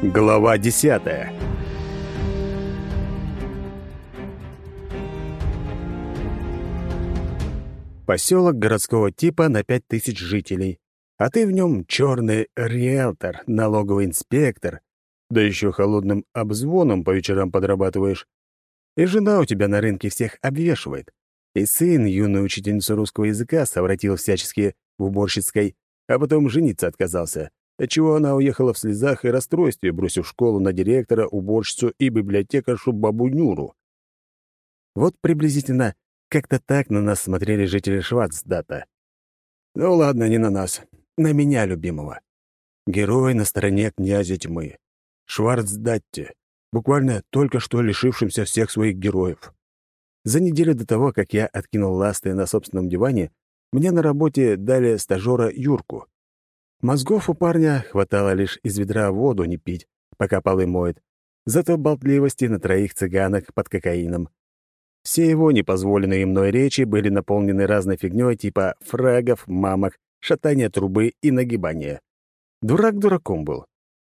Глава десятая Поселок городского типа на пять тысяч жителей, а ты в нем черный риэлтор, налоговый инспектор, да еще холодным обзвоном по вечерам подрабатываешь. И жена у тебя на рынке всех обвешивает. И сын юную учительницу русского языка совратил всячески в уборщицкой, а потом жениться отказался, отчего она уехала в слезах и расстройстве, бросив школу на директора, уборщицу и библиотекаршу бабу Нюру. Вот приблизительно как-то так на нас смотрели жители Шварцдата. Ну ладно, не на нас, на меня, любимого. Герой на стороне князя тьмы. Шварцдатте, буквально только что лишившимся всех своих героев. За неделю до того, как я откинул ласты на собственном диване, мне на работе дали стажера Юрку. Мозгов у парня хватало лишь из ведра воду не пить, пока полы моет, зато болтливости на троих цыганок под кокаином. Все его непозволенные мной речи были наполнены разной фигнёй типа фрагов, мамок, шатания трубы и нагибания. Дурак дураком был.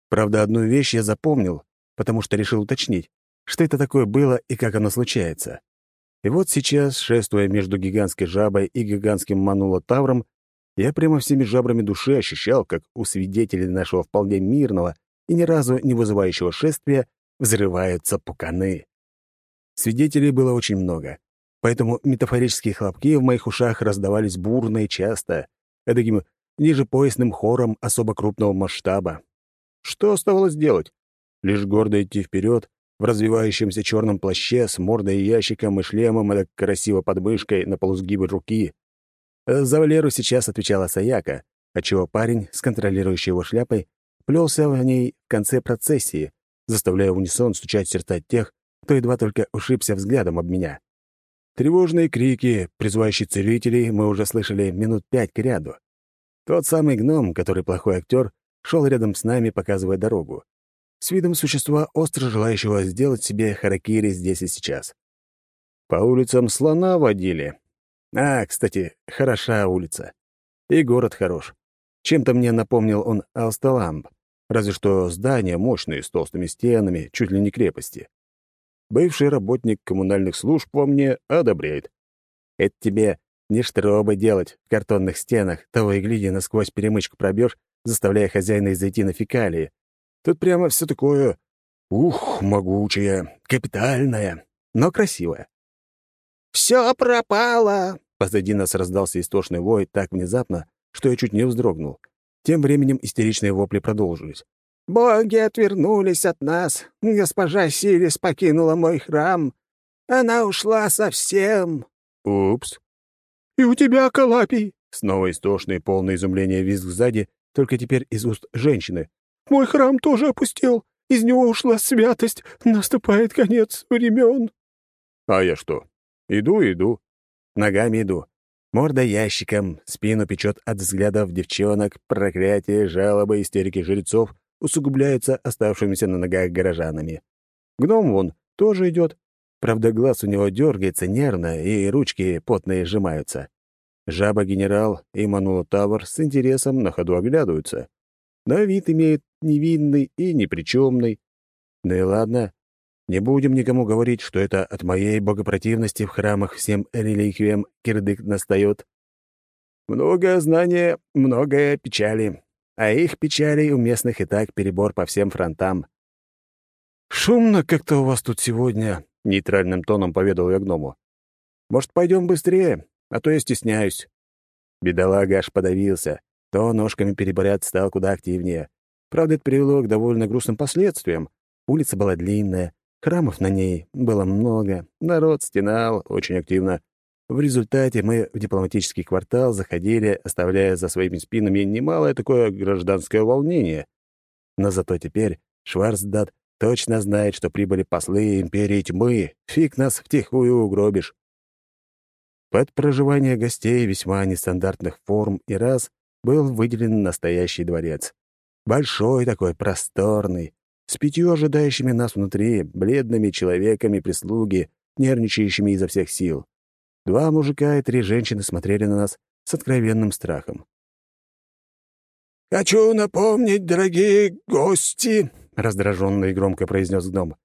Правда, одну вещь я запомнил, потому что решил уточнить, что это такое было и как оно случается. И вот сейчас, шествуя между гигантской жабой и гигантским манулотавром, я прямо всеми жабрами души ощущал, как у свидетелей нашего вполне мирного и ни разу не вызывающего шествия взрываются пуканы. Свидетелей было очень много, поэтому метафорические хлопки в моих ушах раздавались бурно и часто, таким ниже хором особо крупного масштаба. Что оставалось делать? Лишь гордо идти вперед, в развивающемся черном плаще с мордой ящиком и шлемом и красиво подмышкой на полусгибы руки. За Валеру сейчас отвечала Саяка, отчего парень с контролирующей его шляпой плелся в ней в конце процессии, заставляя унисон стучать сердца тех, кто едва только ушибся взглядом об меня. Тревожные крики, призывающие целителей, мы уже слышали минут пять к ряду. Тот самый гном, который плохой актер, шел рядом с нами, показывая дорогу с видом существа, остро желающего сделать себе харакири здесь и сейчас. По улицам слона водили. А, кстати, хороша улица. И город хорош. Чем-то мне напомнил он Алсталамб, разве что здания мощные, с толстыми стенами, чуть ли не крепости. Бывший работник коммунальных служб во мне одобряет. Это тебе не штробы делать в картонных стенах, того и гляди, насквозь перемычку пробьешь, заставляя хозяина зайти на фекалии, Тут прямо все такое, ух, могучее, капитальное, но красивое. «Все пропало!» Позади нас раздался истошный вой так внезапно, что я чуть не вздрогнул. Тем временем истеричные вопли продолжились. «Боги отвернулись от нас. Госпожа Сирис покинула мой храм. Она ушла совсем». «Упс». «И у тебя, Калапий!» Снова истошный, полный изумления визг сзади, только теперь из уст женщины. Мой храм тоже опустел. Из него ушла святость. Наступает конец времен. А я что? Иду, иду. Ногами иду. Морда ящиком, спину печет от взглядов девчонок, проклятия, жалобы, истерики жрецов усугубляются оставшимися на ногах горожанами. Гном вон тоже идет. Правда, глаз у него дергается нервно, и ручки потные сжимаются. Жаба-генерал и Манулотавр с интересом на ходу оглядываются. Но вид имеет невинный и непричемный. Ну и ладно, не будем никому говорить, что это от моей богопротивности в храмах всем реликвиям кирдык настает. Многое знания, многое печали, а их печалей у местных и так перебор по всем фронтам. «Шумно как-то у вас тут сегодня», — нейтральным тоном поведал я гному. «Может, пойдем быстрее, а то я стесняюсь». Бедолага аж подавился, то ножками переборять стал куда активнее. Правда, это привело к довольно грустным последствиям. Улица была длинная, храмов на ней было много, народ стенал очень активно. В результате мы в дипломатический квартал заходили, оставляя за своими спинами немалое такое гражданское волнение. Но зато теперь Шварцдат точно знает, что прибыли послы империи тьмы. Фиг нас втихую угробишь. Под проживание гостей весьма нестандартных форм и раз был выделен настоящий дворец. Большой такой, просторный, с пятью ожидающими нас внутри, бледными человеками прислуги, нервничающими изо всех сил. Два мужика и три женщины смотрели на нас с откровенным страхом. «Хочу напомнить, дорогие гости!» — раздраженно и громко произнес гном,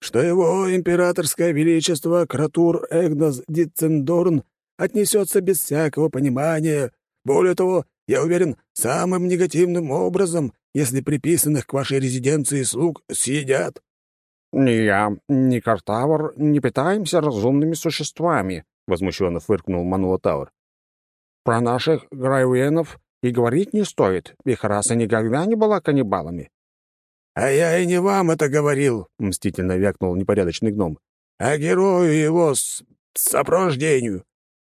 «что его императорское величество Кратур Эгнос Дитцендорн отнесется без всякого понимания. Более того, я уверен, самым негативным образом, если приписанных к вашей резиденции слуг съедят». «Ни я, ни Картавр не питаемся разумными существами», — возмущенно фыркнул Манула Тауэр. «Про наших грайвенов и говорить не стоит. Их раса никогда не была каннибалами». «А я и не вам это говорил», — мстительно вякнул непорядочный гном, «а герою его с... сопровождению».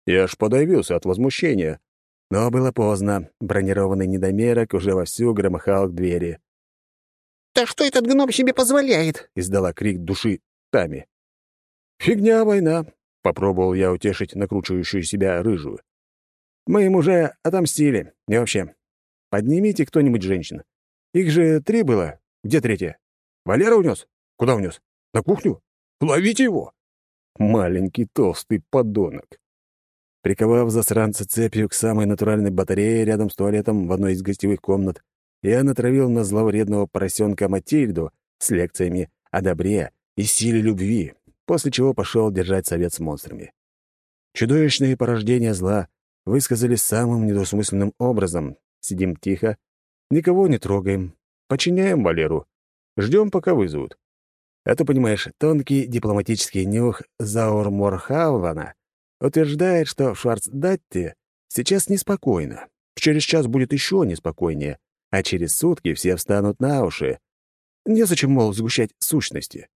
Я аж подавился от возмущения. Но было поздно. Бронированный недомерок уже вовсю громыхал к двери. «Да что этот гном себе позволяет?» — издала крик души Тами. «Фигня война», — попробовал я утешить накручивающую себя рыжую. «Мы им уже отомстили. И вообще, поднимите кто-нибудь женщин. Их же три было. Где третья? Валера унес? Куда унес? На кухню? Ловите его!» Маленький толстый подонок. Приковав засранца цепью к самой натуральной батарее рядом с туалетом в одной из гостевых комнат, я натравил на зловредного поросенка Матильду с лекциями о добре и силе любви, после чего пошел держать совет с монстрами. Чудовищные порождения зла высказались самым недосмысленным образом. Сидим тихо, никого не трогаем, подчиняем Валеру, ждем, пока вызовут. Это, понимаешь, тонкий дипломатический нюх Заурморхавана утверждает, что в Шварцдатте сейчас неспокойно. Через час будет еще неспокойнее, а через сутки все встанут на уши. Незачем, мол, сгущать сущности.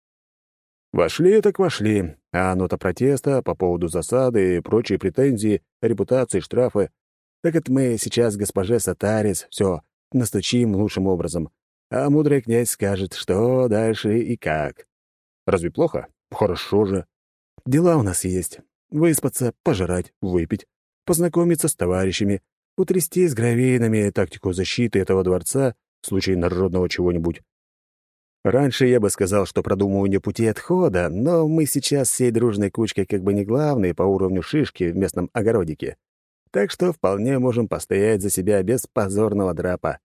Вошли так вошли, а нота протеста по поводу засады и прочие претензии, репутации, штрафы. Так это мы сейчас госпоже Сатарис все настучим лучшим образом, а мудрый князь скажет, что дальше и как. Разве плохо? Хорошо же. Дела у нас есть. Выспаться, пожрать, выпить, познакомиться с товарищами, утрясти с гравейнами тактику защиты этого дворца в случае народного чего-нибудь. Раньше я бы сказал, что продумывание пути отхода, но мы сейчас всей дружной кучкой как бы не главные по уровню шишки в местном огородике. Так что вполне можем постоять за себя без позорного драпа.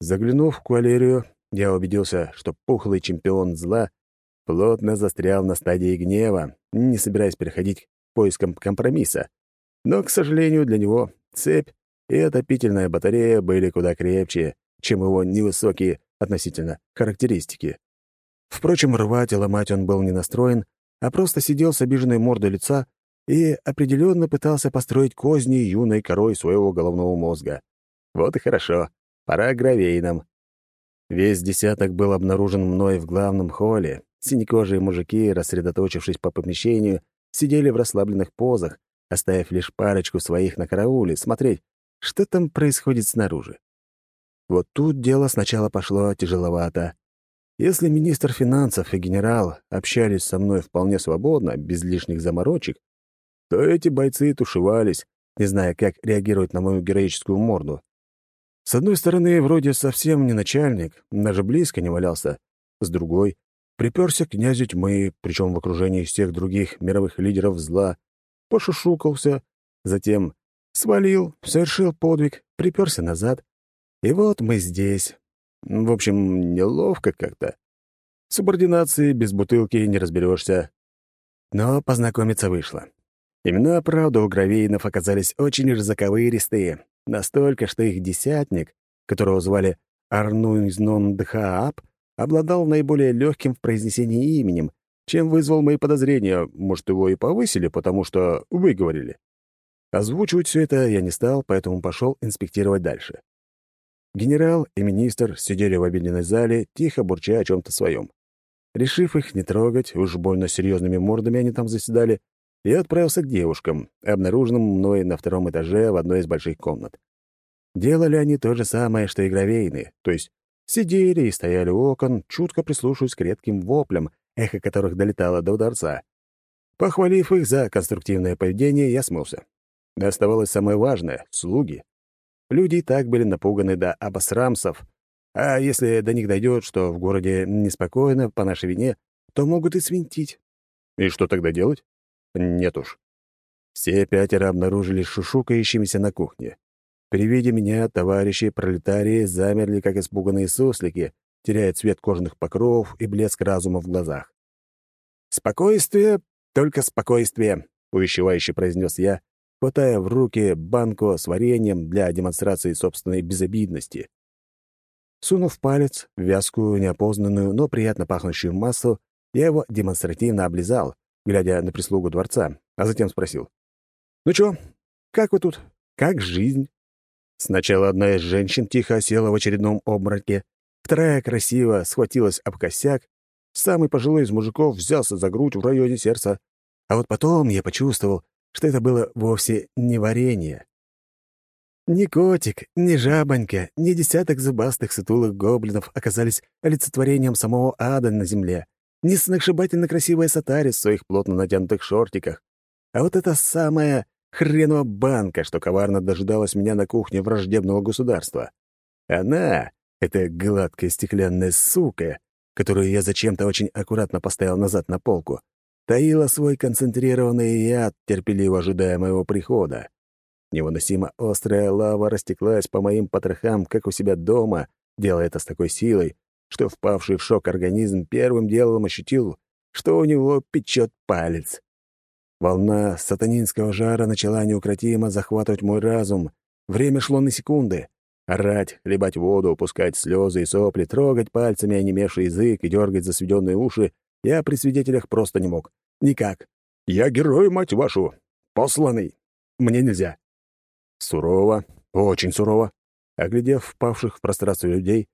Заглянув в кавалерию, я убедился, что пухлый чемпион зла плотно застрял на стадии гнева, не собираясь переходить к поискам компромисса. Но, к сожалению, для него цепь и отопительная батарея были куда крепче, чем его невысокие относительно характеристики. Впрочем, рвать и ломать он был не настроен, а просто сидел с обиженной мордой лица и определенно пытался построить козни юной корой своего головного мозга. Вот и хорошо, пора гравейном. Весь десяток был обнаружен мной в главном холле, Синекожие мужики, рассредоточившись по помещению, сидели в расслабленных позах, оставив лишь парочку своих на карауле, смотреть, что там происходит снаружи. Вот тут дело сначала пошло тяжеловато. Если министр финансов и генерал общались со мной вполне свободно, без лишних заморочек, то эти бойцы тушевались, не зная, как реагировать на мою героическую морду. С одной стороны, вроде совсем не начальник, даже близко не валялся. С другой, приперся к князю тьмы, причем в окружении всех других мировых лидеров зла, пошушукался, затем свалил, совершил подвиг, приперся назад. И вот мы здесь. В общем, неловко как-то. Субординации без бутылки не разберешься. Но познакомиться вышло. Имена, правда, у гравейнов оказались очень заковыристые, настолько, что их десятник, которого звали Арнуизнон Дхаап, обладал наиболее легким в произнесении именем, чем вызвал мои подозрения. Может, его и повысили, потому что выговорили. Озвучивать все это я не стал, поэтому пошел инспектировать дальше. Генерал и министр сидели в обеденной зале, тихо бурча о чем-то своем. Решив их не трогать, уж больно серьезными мордами они там заседали, я отправился к девушкам, обнаруженным мной на втором этаже в одной из больших комнат. Делали они то же самое, что и гравейны, то есть Сидели и стояли у окон, чутко прислушиваясь к редким воплям, эхо которых долетало до ударца. Похвалив их за конструктивное поведение, я смылся. Оставалось самое важное — слуги. Люди и так были напуганы до обосрамсов, а если до них дойдет, что в городе неспокойно по нашей вине, то могут и свинтить. И что тогда делать? Нет уж. Все пятеро обнаружились шушукающимися на кухне. При виде меня товарищи пролетарии замерли, как испуганные суслики, теряя цвет кожаных покровов и блеск разума в глазах. «Спокойствие, только спокойствие», — увещевающе произнес я, хватая в руки банку с вареньем для демонстрации собственной безобидности. Сунув палец в вязкую, неопознанную, но приятно пахнущую массу, я его демонстративно облизал, глядя на прислугу дворца, а затем спросил. «Ну чё, как вы тут? Как жизнь?» Сначала одна из женщин тихо осела в очередном обмороке, вторая красиво схватилась об косяк, самый пожилой из мужиков взялся за грудь в районе сердца, а вот потом я почувствовал, что это было вовсе не варенье. Ни котик, ни жабонька, ни десяток зубастых сутулых гоблинов оказались олицетворением самого ада на земле, ни сногсшибательно красивая сатари в своих плотно натянутых шортиках, а вот эта самая хренова банка, что коварно дожидалась меня на кухне враждебного государства. Она, эта гладкая стеклянная сука, которую я зачем-то очень аккуратно поставил назад на полку, таила свой концентрированный яд, терпеливо ожидая моего прихода. Невыносимо острая лава растеклась по моим потрохам, как у себя дома, делая это с такой силой, что впавший в шок организм первым делом ощутил, что у него печет палец. Волна сатанинского жара начала неукротимо захватывать мой разум. Время шло на секунды. Орать, хлебать воду, пускать слезы и сопли, трогать пальцами онемевший язык и дергать за сведенные уши я при свидетелях просто не мог. Никак. Я герой, мать вашу. Посланный. Мне нельзя. Сурово, очень сурово. Оглядев впавших в пространство людей,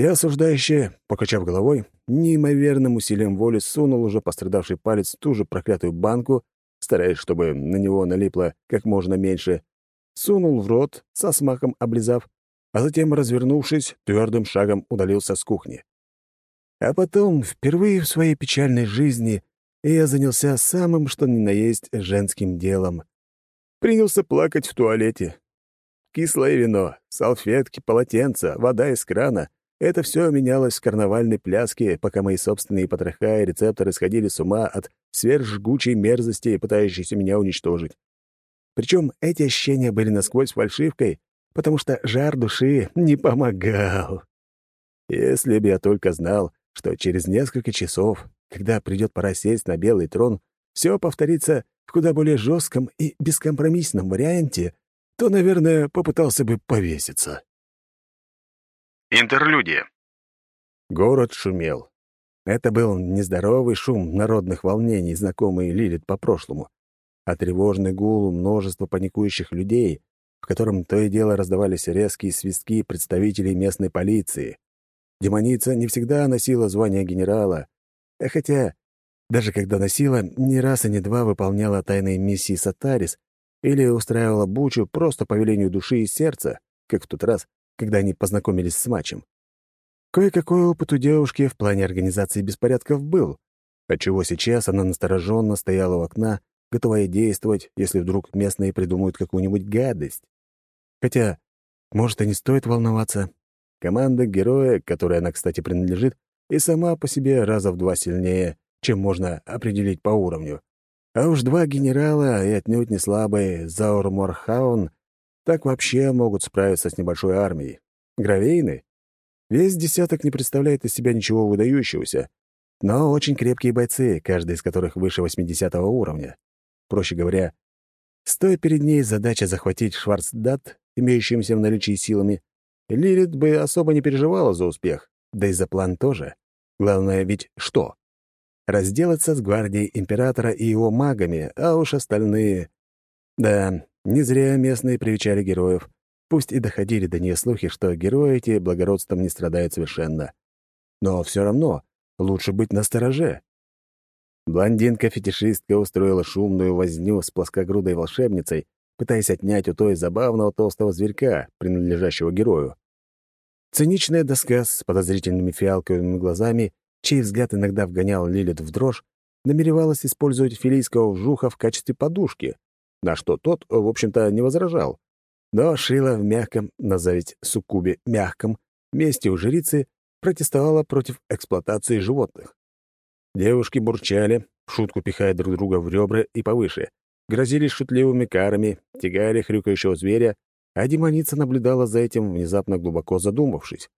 я, осуждающе, покачав головой, неимоверным усилием воли сунул уже пострадавший палец в ту же проклятую банку стараясь, чтобы на него налипло как можно меньше, сунул в рот, со смаком облизав, а затем, развернувшись, твердым шагом удалился с кухни. А потом, впервые в своей печальной жизни, я занялся самым что ни на есть женским делом. Принялся плакать в туалете. Кислое вино, салфетки, полотенца, вода из крана это все менялось в карнавальной пляске, пока мои собственные потроха и рецепторы сходили с ума от сверхжгучей мерзости, пытающейся меня уничтожить. Причем эти ощущения были насквозь фальшивкой, потому что жар души не помогал. Если бы я только знал, что через несколько часов, когда придет пора сесть на белый трон, все повторится в куда более жестком и бескомпромиссном варианте, то, наверное, попытался бы повеситься. Интерлюдия. Город шумел. Это был нездоровый шум народных волнений, знакомый Лилит по прошлому, а тревожный гул множества паникующих людей, в котором то и дело раздавались резкие свистки представителей местной полиции. Демоница не всегда носила звание генерала, а хотя, даже когда носила, ни раз и ни два выполняла тайные миссии Сатарис или устраивала бучу просто по велению души и сердца, как в тот раз, когда они познакомились с матчем. Кое-какой опыт у девушки в плане организации беспорядков был, отчего сейчас она настороженно стояла у окна, готовая действовать, если вдруг местные придумают какую-нибудь гадость. Хотя, может, и не стоит волноваться. Команда героя, которой она, кстати, принадлежит, и сама по себе раза в два сильнее, чем можно определить по уровню. А уж два генерала и отнюдь не слабый Заур Морхаун так вообще могут справиться с небольшой армией. Гравейны? Весь десяток не представляет из себя ничего выдающегося, но очень крепкие бойцы, каждый из которых выше 80 уровня. Проще говоря, стоя перед ней задача захватить Шварцдат, имеющимся в наличии силами, Лилит бы особо не переживала за успех, да и за план тоже. Главное ведь что? Разделаться с гвардией императора и его магами, а уж остальные... Да, не зря местные привечали героев, пусть и доходили до нее слухи, что герои эти благородством не страдают совершенно. Но все равно лучше быть настороже. Блондинка-фетишистка устроила шумную возню с плоскогрудой волшебницей, пытаясь отнять у той забавного толстого зверька, принадлежащего герою. Циничная доска с подозрительными фиалковыми глазами, чей взгляд иногда вгонял Лилит в дрожь, намеревалась использовать филийского вжуха в качестве подушки, на что тот, в общем-то, не возражал. Но Шила в мягком, назовить суккубе мягком, месте у жрицы протестовала против эксплуатации животных. Девушки бурчали, в шутку пихая друг друга в ребра и повыше, грозились шутливыми карами, тягали хрюкающего зверя, а демоница наблюдала за этим, внезапно глубоко задумавшись.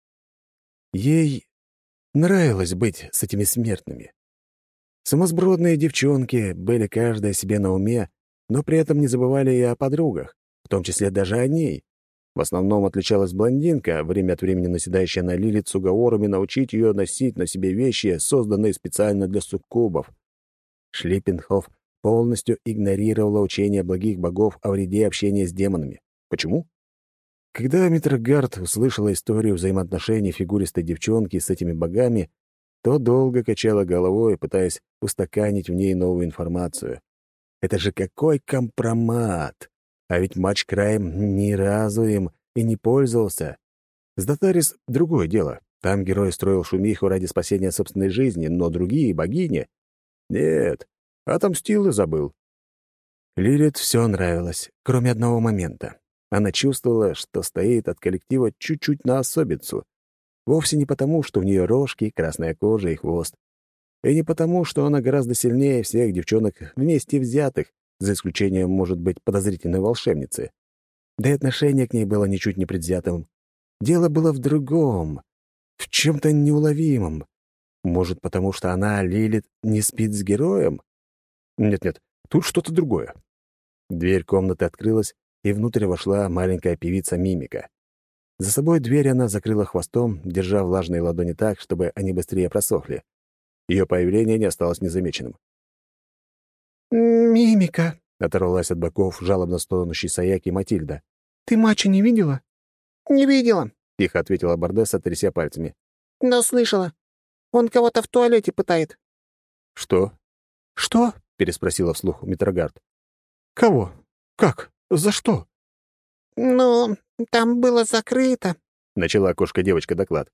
Ей Нравилось быть с этими смертными. Сумасбродные девчонки были каждая себе на уме, но при этом не забывали и о подругах, в том числе даже о ней. В основном отличалась блондинка, время от времени наседающая на Лилит с уговорами научить ее носить на себе вещи, созданные специально для суккубов. Шлиппенхоф полностью игнорировала учение благих богов о вреде общения с демонами. Почему? Когда Митрогард услышала историю взаимоотношений фигуристой девчонки с этими богами, то долго качала головой, пытаясь устаканить в ней новую информацию. Это же какой компромат! А ведь матч краем ни разу им и не пользовался. С Датарис — другое дело. Там герой строил шумиху ради спасения собственной жизни, но другие — богини. Нет, отомстил и забыл. Лилит все нравилось, кроме одного момента. Она чувствовала, что стоит от коллектива чуть-чуть на особицу. Вовсе не потому, что у нее рожки, красная кожа и хвост. И не потому, что она гораздо сильнее всех девчонок вместе взятых, за исключением, может быть, подозрительной волшебницы. Да и отношение к ней было ничуть не предвзятым. Дело было в другом, в чем-то неуловимом. Может, потому что она, Лилит, не спит с героем? Нет-нет, тут что-то другое. Дверь комнаты открылась, и внутрь вошла маленькая певица Мимика. За собой дверь она закрыла хвостом, держа влажные ладони так, чтобы они быстрее просохли. Ее появление не осталось незамеченным. «Мимика», — оторвалась от боков жалобно стонущей Саяки Матильда. «Ты матча не видела?» «Не видела», — тихо ответила Бардесса, тряся пальцами. «Но слышала. Он кого-то в туалете пытает». «Что?» «Что?» — переспросила вслух Митрогард. «Кого? Как? За что?» «Ну, там было закрыто», — начала кошка-девочка доклад.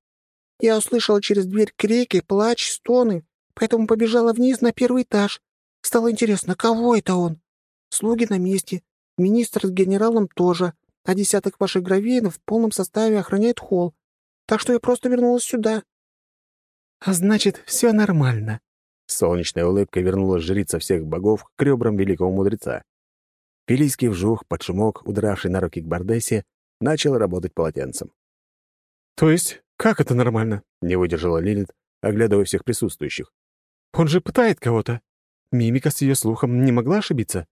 «Я услышала через дверь крики, плач, стоны, поэтому побежала вниз на первый этаж. Стало интересно, кого это он? Слуги на месте, министр с генералом тоже, а десяток ваших гравеинов в полном составе охраняет холл. Так что я просто вернулась сюда». «А значит, все нормально». Солнечная улыбка вернула жрица всех богов к ребрам великого мудреца. Пилийский вжух, под шумок, удравший на руки к Бардессе, начал работать полотенцем. «То есть, как это нормально?» — не выдержала Лилит, оглядывая всех присутствующих. «Он же пытает кого-то. Мимика с ее слухом не могла ошибиться.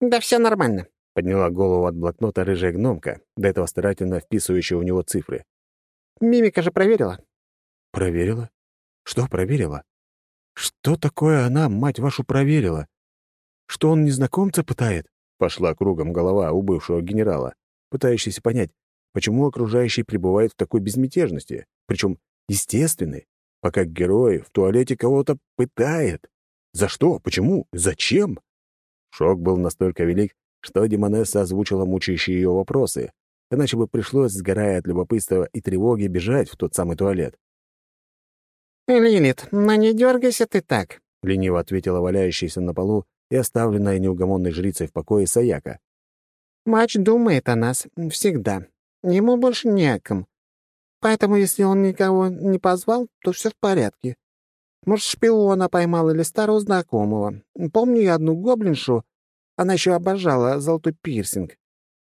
«Да все нормально», — подняла голову от блокнота рыжая гномка, до этого старательно вписывающая у него цифры. «Мимика же проверила». «Проверила? Что проверила? Что такое она, мать вашу, проверила? Что он незнакомца пытает?» Пошла кругом голова у бывшего генерала, пытающийся понять, почему окружающие пребывают в такой безмятежности, причем естественной, пока герой в туалете кого-то пытает. За что? Почему? Зачем? Шок был настолько велик, что Демонесса озвучила мучающие ее вопросы, иначе бы пришлось, сгорая от любопытства и тревоги, бежать в тот самый туалет. «Лилит, но не дергайся ты так», — лениво ответила валяющаяся на полу и оставленная неугомонной жрицей в покое Саяка. «Мач думает о нас всегда. Ему больше не о ком. Поэтому, если он никого не позвал, то все в порядке. Может, шпиона поймал или старого знакомого. Помню я одну гоблиншу. Она еще обожала золотой пирсинг.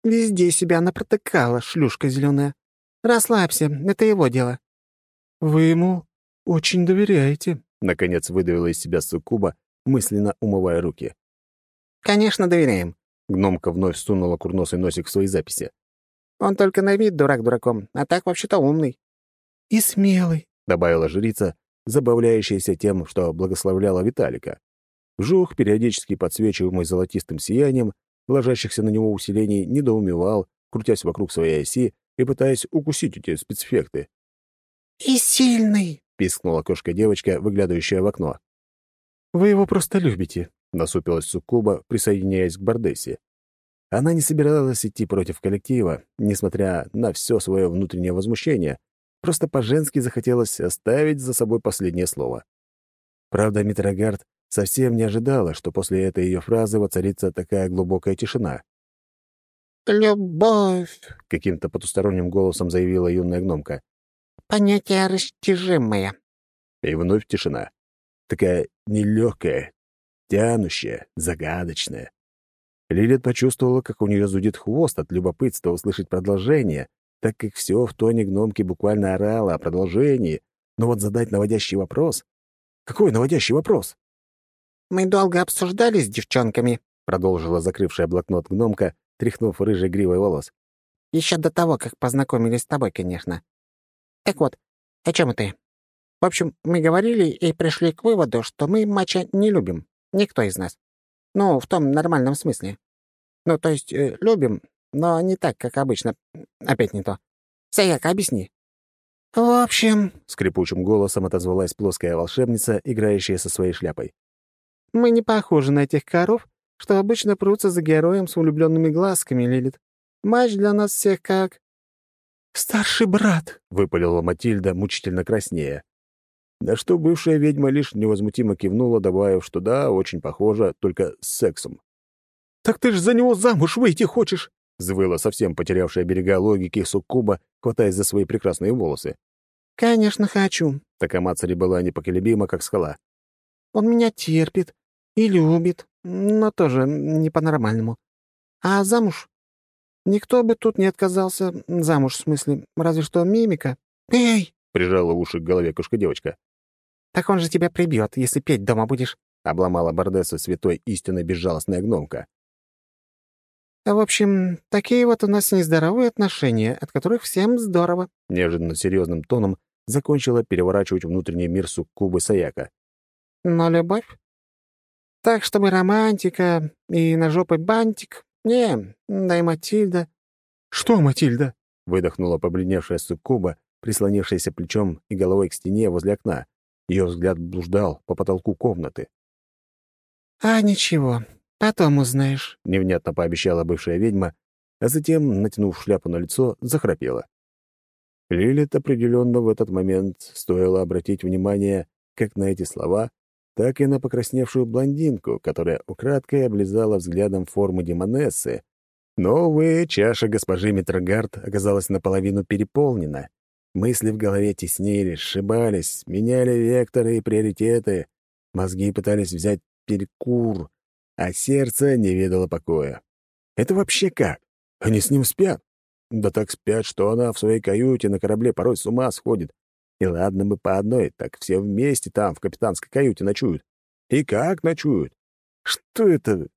Везде себя она протыкала, шлюшка зеленая. Расслабься, это его дело. Вы ему очень доверяете, наконец выдавила из себя суккуба, мысленно умывая руки. Конечно, доверяем. Гномка вновь сунула курносый носик в свои записи. Он только на вид дурак дураком, а так вообще-то умный. И смелый, добавила жрица, забавляющаяся тем, что благословляла Виталика. Вжух, периодически подсвечиваемый золотистым сиянием, ложащихся на него усилений, недоумевал, крутясь вокруг своей оси и пытаясь укусить эти спецэффекты. «И сильный!» — пискнула кошка-девочка, выглядывающая в окно. «Вы его просто любите», — насупилась Суккуба, присоединяясь к Бардессе. Она не собиралась идти против коллектива, несмотря на все свое внутреннее возмущение, Просто по-женски захотелось оставить за собой последнее слово. Правда, Митрогард совсем не ожидала, что после этой ее фразы воцарится такая глубокая тишина. «Любовь», — каким-то потусторонним голосом заявила юная гномка. «Понятие растяжимое». И вновь тишина. Такая нелегкая, тянущая, загадочная. Лилит почувствовала, как у нее зудит хвост от любопытства услышать продолжение, так как все в тоне гномки буквально орало о продолжении, но вот задать наводящий вопрос... Какой наводящий вопрос? «Мы долго обсуждали с девчонками», — продолжила закрывшая блокнот гномка, тряхнув рыжей гривой волос. «Еще до того, как познакомились с тобой, конечно. Так вот, о чем ты? В общем, мы говорили и пришли к выводу, что мы матча не любим. Никто из нас. Ну, в том нормальном смысле. Ну, то есть, э, любим, но не так, как обычно. Опять не то. Саяк, объясни. «В общем», — скрипучим голосом отозвалась плоская волшебница, играющая со своей шляпой. «Мы не похожи на тех коров, что обычно прутся за героем с влюбленными глазками, Лилит. Матч для нас всех как...» «Старший брат», — выпалила Матильда, мучительно краснея. На что бывшая ведьма лишь невозмутимо кивнула, добавив, что да, очень похоже, только с сексом. «Так ты ж за него замуж выйти хочешь!» — взвыла совсем потерявшая берега логики Суккуба, хватаясь за свои прекрасные волосы. «Конечно хочу», — Такамацари была непоколебима, как скала. «Он меня терпит и любит, но тоже не по-нормальному. А замуж? Никто бы тут не отказался. Замуж, в смысле, разве что мимика. Эй!» — прижала уши к голове кошка-девочка. «Так он же тебя прибьет, если петь дома будешь», — обломала Бардесса святой истинной безжалостная гномка. «В общем, такие вот у нас нездоровые отношения, от которых всем здорово», — неожиданно серьезным тоном закончила переворачивать внутренний мир суккубы Саяка. «Но любовь? Так, чтобы романтика и на жопы бантик? Не, да и Матильда». «Что Матильда?» — выдохнула побледневшая суккуба, прислонившаяся плечом и головой к стене возле окна. Ее взгляд блуждал по потолку комнаты. «А ничего, потом узнаешь», — невнятно пообещала бывшая ведьма, а затем, натянув шляпу на лицо, захрапела. Лилит определенно в этот момент стоило обратить внимание как на эти слова, так и на покрасневшую блондинку, которая украдкой облизала взглядом форму демонессы. Но, увы, чаша госпожи Митрогард оказалась наполовину переполнена. Мысли в голове теснились, сшибались, меняли векторы и приоритеты. Мозги пытались взять перекур, а сердце не ведало покоя. Это вообще как? Они с ним спят? Да так спят, что она в своей каюте на корабле порой с ума сходит. И ладно бы по одной, так все вместе там, в капитанской каюте, ночуют. И как ночуют? Что это?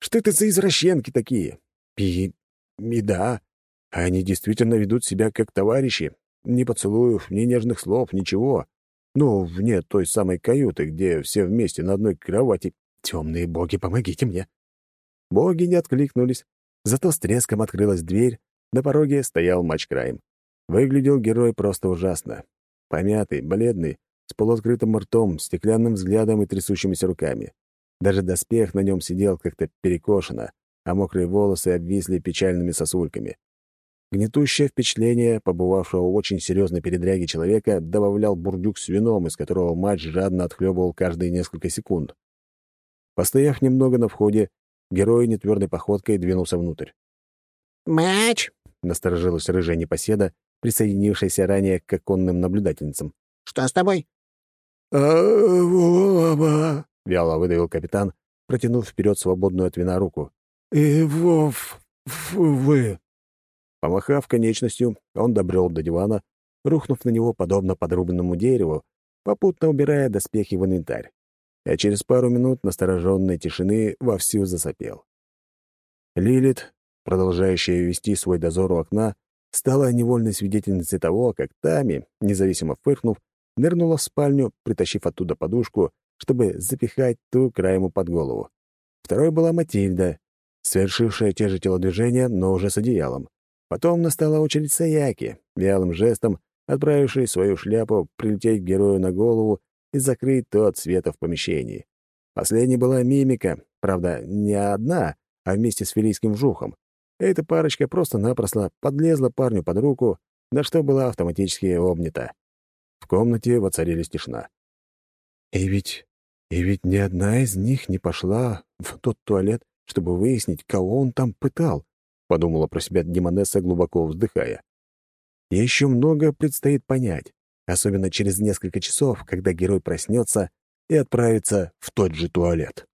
Что это за извращенки такие? И, и да, они действительно ведут себя как товарищи, ни поцелуев, ни нежных слов, ничего. Ну, вне той самой каюты, где все вместе на одной кровати. Темные боги, помогите мне. Боги не откликнулись, зато с треском открылась дверь, на пороге стоял матч-крайм. Выглядел герой просто ужасно. Помятый, бледный, с полуоткрытым ртом, стеклянным взглядом и трясущимися руками. Даже доспех на нем сидел как-то перекошено, а мокрые волосы обвисли печальными сосульками. Гнетущее впечатление побывавшего в очень серьезной передряге человека добавлял бурдюк с вином, из которого матч жадно отхлебывал каждые несколько секунд. Постояв немного на входе, герой нетвердой походкой двинулся внутрь. «Матч!» — насторожилась рыжая непоседа, присоединившаяся ранее к оконным наблюдательницам. «Что с тобой?» «А-Вова!» — вяло выдавил капитан, протянув вперед свободную от вина руку. «И вов... вы...» Помахав конечностью, он добрел до дивана, рухнув на него подобно подрубленному дереву, попутно убирая доспехи в инвентарь. А через пару минут настороженной тишины вовсю засопел. Лилит, продолжающая вести свой дозор у окна, стала невольной свидетельницей того, как Тами, независимо фыркнув, нырнула в спальню, притащив оттуда подушку, чтобы запихать ту краему под голову. Второй была Матильда, совершившая те же телодвижения, но уже с одеялом. Потом настала очередь Саяки, вялым жестом отправившей свою шляпу прилететь герою на голову и закрыть тот света в помещении. Последней была мимика, правда, не одна, а вместе с филийским вжухом. Эта парочка просто-напросто подлезла парню под руку, на что была автоматически обнята. В комнате воцарились тишина. И ведь... и ведь ни одна из них не пошла в тот туалет, чтобы выяснить, кого он там пытал подумала про себя Демонесса, глубоко вздыхая. еще много предстоит понять, особенно через несколько часов, когда герой проснется и отправится в тот же туалет.